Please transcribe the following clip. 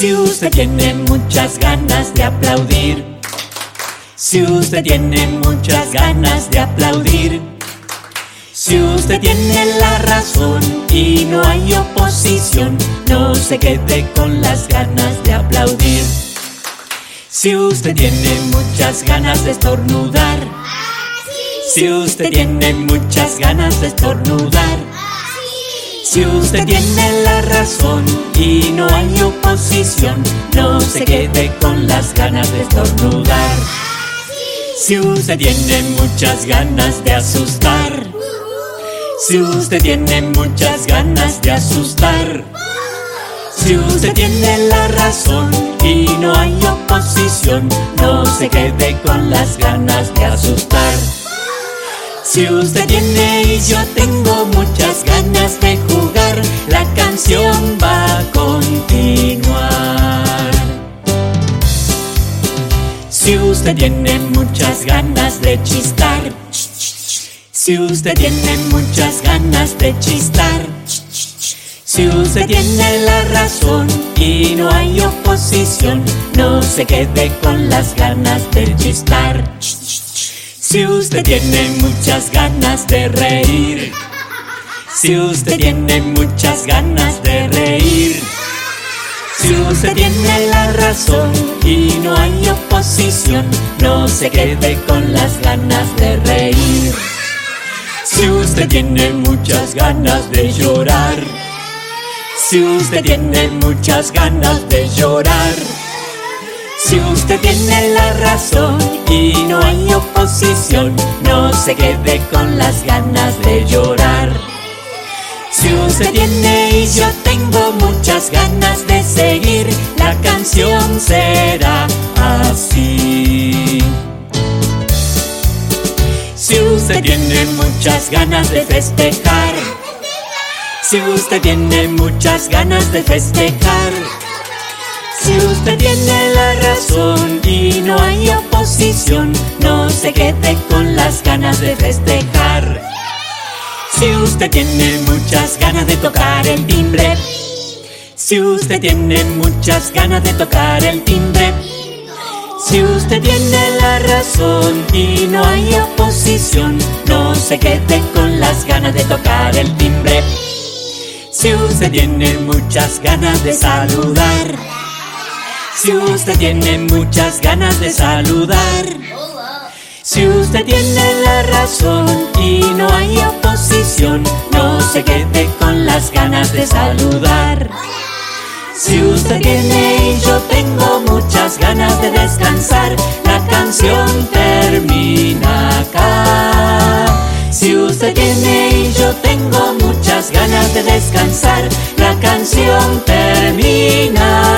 Si usted tiene muchas ganas de aplaudir, si usted tiene muchas ganas de aplaudir, si usted tiene la razón y no hay oposición, no se quede con las ganas de aplaudir. Si usted tiene muchas ganas de estornudar, si usted tiene muchas ganas de estornudar, si usted tiene la razón y no hay oposición, no se quede con las ganas de estornudar. Si usted tiene muchas ganas de asustar, si usted tiene muchas ganas de asustar, si usted tiene la razón y no hay oposición, no se quede con las ganas de asustar. Si usted tiene y yo tengo muchas ganas de jugar, la canción va a continuar. Si usted tiene muchas ganas de chistar, si usted tiene muchas ganas de chistar, si usted tiene la razón y no hay oposición, no se quede con las ganas de chistar. Si usted tiene muchas ganas de reír, si usted tiene muchas ganas de reír, si usted tiene la razón y no hay oposición, no se quede con las ganas de reír. Si usted tiene muchas ganas de llorar, si usted tiene muchas ganas de llorar, si usted tiene la razón y no hay oposición, no se quede con las ganas de llorar. Si usted tiene y yo tengo muchas ganas de seguir, la canción será así. Si usted tiene muchas ganas de festejar, si usted tiene muchas ganas de festejar, si usted tiene la razón y no hay oposición, no se quede con las ganas de festejar. Si usted tiene muchas ganas de tocar el timbre, si usted tiene muchas ganas de tocar el timbre, si usted tiene la razón y no hay oposición, no se quede con las ganas de tocar el timbre. Si usted tiene muchas ganas de saludar, si usted tiene muchas ganas de saludar, si usted tiene la razón y no hay oposición, no se quede con las ganas de saludar. Si usted tiene y yo tengo muchas ganas de descansar, la canción termina acá. Si usted tiene y yo tengo muchas ganas de descansar, la canción termina.